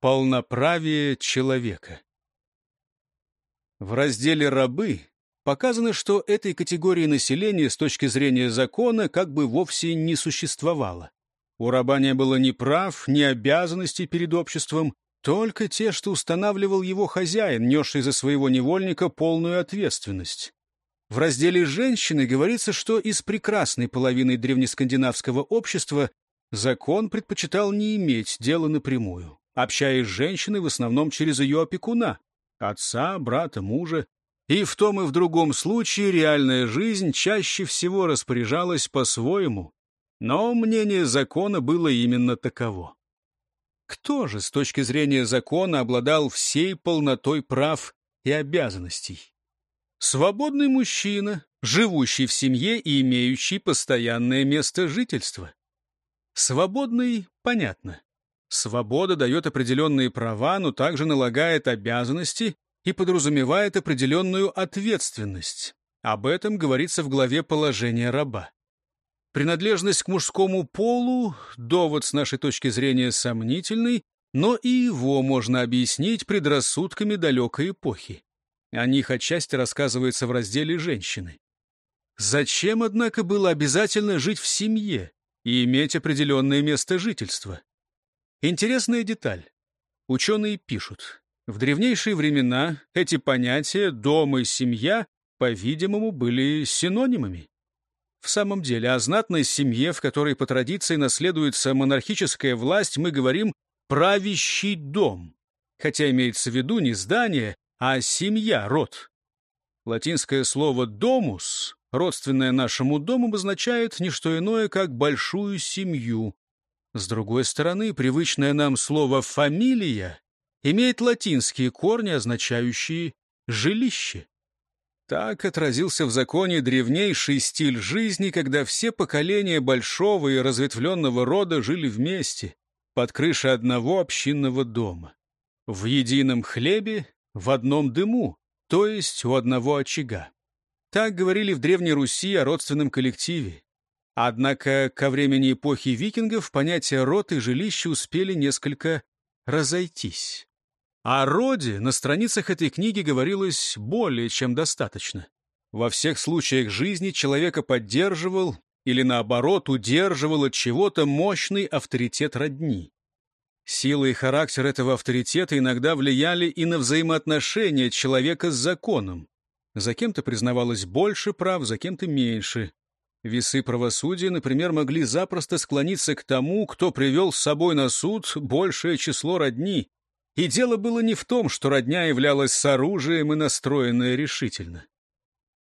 Полноправие человека. В разделе «Рабы» показано, что этой категории населения с точки зрения закона как бы вовсе не существовало. У раба не было ни прав, ни обязанностей перед обществом, только те, что устанавливал его хозяин, несший за своего невольника полную ответственность. В разделе «Женщины» говорится, что из прекрасной половины древнескандинавского общества закон предпочитал не иметь дела напрямую общаясь с женщиной в основном через ее опекуна, отца, брата, мужа. И в том и в другом случае реальная жизнь чаще всего распоряжалась по-своему, но мнение закона было именно таково. Кто же с точки зрения закона обладал всей полнотой прав и обязанностей? Свободный мужчина, живущий в семье и имеющий постоянное место жительства. Свободный, понятно. Свобода дает определенные права, но также налагает обязанности и подразумевает определенную ответственность. Об этом говорится в главе «Положение раба». Принадлежность к мужскому полу – довод с нашей точки зрения сомнительный, но и его можно объяснить предрассудками далекой эпохи. О них отчасти рассказывается в разделе «Женщины». Зачем, однако, было обязательно жить в семье и иметь определенное место жительства? Интересная деталь. Ученые пишут, в древнейшие времена эти понятия «дом» и «семья», по-видимому, были синонимами. В самом деле, о знатной семье, в которой по традиции наследуется монархическая власть, мы говорим «правящий дом», хотя имеется в виду не здание, а семья, род. Латинское слово «домус», родственное нашему дому, обозначает не что иное, как большую семью, с другой стороны, привычное нам слово «фамилия» имеет латинские корни, означающие «жилище». Так отразился в законе древнейший стиль жизни, когда все поколения большого и разветвленного рода жили вместе, под крышей одного общинного дома. В едином хлебе, в одном дыму, то есть у одного очага. Так говорили в Древней Руси о родственном коллективе. Однако ко времени эпохи викингов понятия род и жилище успели несколько разойтись. О роде на страницах этой книги говорилось более чем достаточно. Во всех случаях жизни человека поддерживал или, наоборот, удерживал от чего-то мощный авторитет родни. Сила и характер этого авторитета иногда влияли и на взаимоотношения человека с законом. За кем-то признавалось больше прав, за кем-то меньше. Весы правосудия, например, могли запросто склониться к тому, кто привел с собой на суд большее число родни. И дело было не в том, что родня являлась с оружием и настроенная решительно.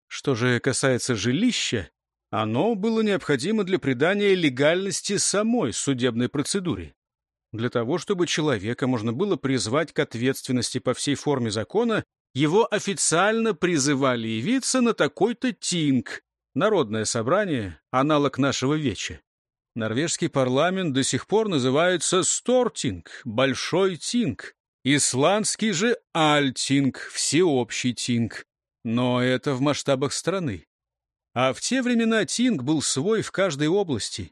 Что же касается жилища, оно было необходимо для придания легальности самой судебной процедуре. Для того, чтобы человека можно было призвать к ответственности по всей форме закона, его официально призывали явиться на такой-то тинг, Народное собрание — аналог нашего веча. Норвежский парламент до сих пор называется Стортинг, Большой Тинг. Исландский же Альтинг, Всеобщий Тинг. Но это в масштабах страны. А в те времена Тинг был свой в каждой области.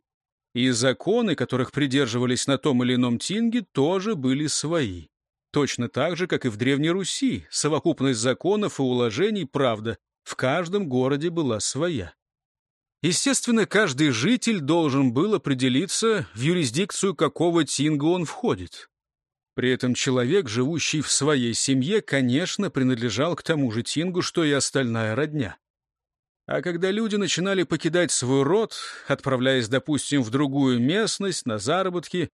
И законы, которых придерживались на том или ином Тинге, тоже были свои. Точно так же, как и в Древней Руси, совокупность законов и уложений, правда, в каждом городе была своя. Естественно, каждый житель должен был определиться, в юрисдикцию какого тинга он входит. При этом человек, живущий в своей семье, конечно, принадлежал к тому же тингу, что и остальная родня. А когда люди начинали покидать свой род, отправляясь, допустим, в другую местность, на заработки,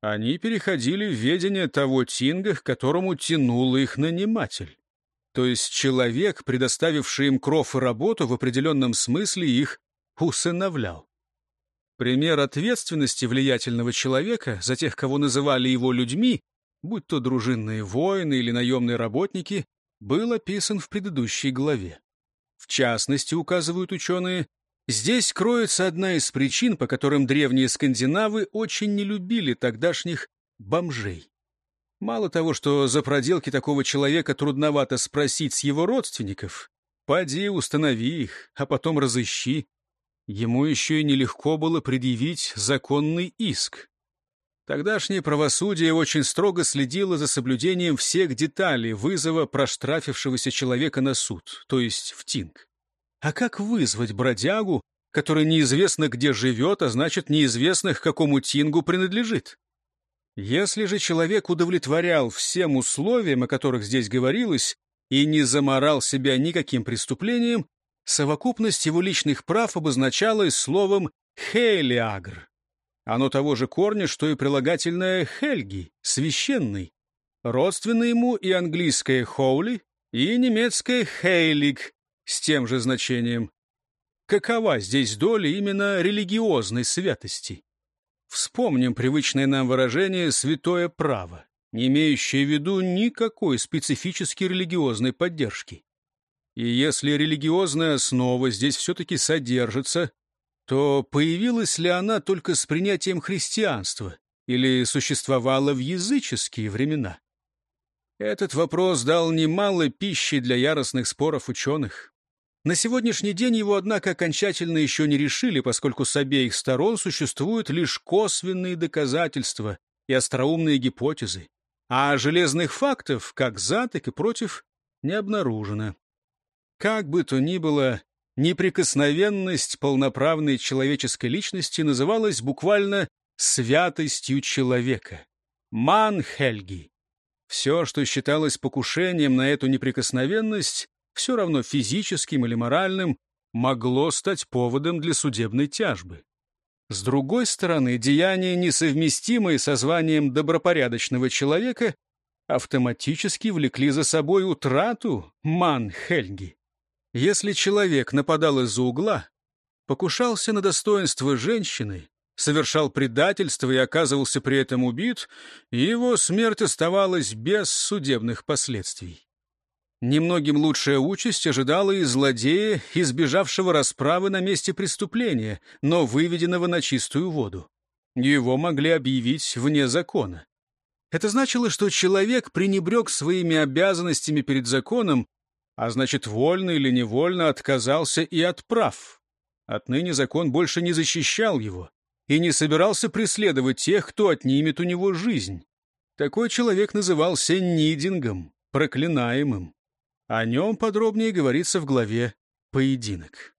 они переходили в ведение того тинга, к которому тянул их наниматель то есть человек, предоставивший им кров и работу, в определенном смысле их усыновлял. Пример ответственности влиятельного человека за тех, кого называли его людьми, будь то дружинные воины или наемные работники, был описан в предыдущей главе. В частности, указывают ученые, здесь кроется одна из причин, по которым древние скандинавы очень не любили тогдашних бомжей. Мало того, что за проделки такого человека трудновато спросить с его родственников, поди установи их, а потом разыщи. Ему еще и нелегко было предъявить законный иск. Тогдашнее правосудие очень строго следило за соблюдением всех деталей вызова проштрафившегося человека на суд, то есть в тинг. А как вызвать бродягу, который неизвестно где живет, а значит, неизвестно к какому тингу принадлежит? Если же человек удовлетворял всем условиям, о которых здесь говорилось, и не заморал себя никаким преступлением, совокупность его личных прав обозначалась словом «хейлиагр», оно того же корня, что и прилагательное «хельги» — «священный». Родственно ему и английское «хоули», и немецкое «хейлиг» с тем же значением. Какова здесь доля именно религиозной святости? Вспомним привычное нам выражение «святое право», не имеющее в виду никакой специфической религиозной поддержки. И если религиозная основа здесь все-таки содержится, то появилась ли она только с принятием христианства или существовала в языческие времена? Этот вопрос дал немало пищи для яростных споров ученых. На сегодняшний день его, однако, окончательно еще не решили, поскольку с обеих сторон существуют лишь косвенные доказательства и остроумные гипотезы, а железных фактов, как за, так и против, не обнаружено. Как бы то ни было, неприкосновенность полноправной человеческой личности называлась буквально «святостью человека» — «манхельги». Все, что считалось покушением на эту неприкосновенность, все равно физическим или моральным, могло стать поводом для судебной тяжбы. С другой стороны, деяния, несовместимые со званием добропорядочного человека, автоматически влекли за собой утрату манхельги. Если человек нападал из-за угла, покушался на достоинство женщины, совершал предательство и оказывался при этом убит, его смерть оставалась без судебных последствий. Немногим лучшая участь ожидала и злодея, избежавшего расправы на месте преступления, но выведенного на чистую воду. Его могли объявить вне закона. Это значило, что человек пренебрег своими обязанностями перед законом а значит, вольно или невольно отказался и от прав. Отныне закон больше не защищал его и не собирался преследовать тех, кто отнимет у него жизнь. Такой человек назывался Нидингом, проклинаемым. О нем подробнее говорится в главе «Поединок».